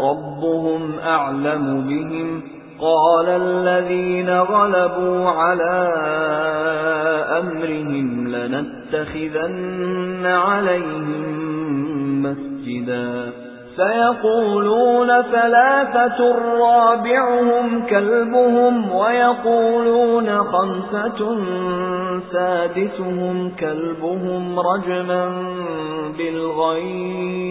رَبُّهُمْ أَعْلَمُ بِهِمْ قَالَ الَّذِينَ غَلَبُوا عَلَى أَمْرِهِمْ لَنَتَّخِذَنَّ عَلَيْهِمْ مَسْجِدًا سَيَقُولُونَ ثَلَاثَةٌ رَابِعُهُمْ كَلْبُهُمْ وَيَقُولُونَ خَمْسَةٌ سَادِسُهُمْ كَلْبُهُمْ رَجْمًا بِالْغَيْبِ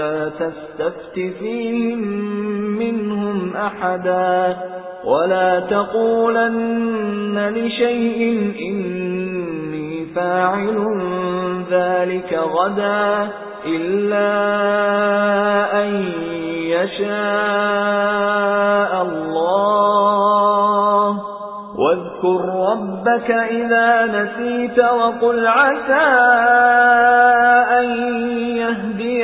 وَلَا تَسْتَفْتِ فِيهِم مِّنْهُمْ أَحَدًا وَلَا تَقُولَنَّ لِشَيْءٍ إِنِّي فَاعِلٌ ذَلِكَ غَدًا إِلَّا أَن يَشَاءَ اللَّهُ. وَاذْكُر رَّبَّكَ إِذَا نَسِيتَ وَقُلْ عَسَىٰ أَن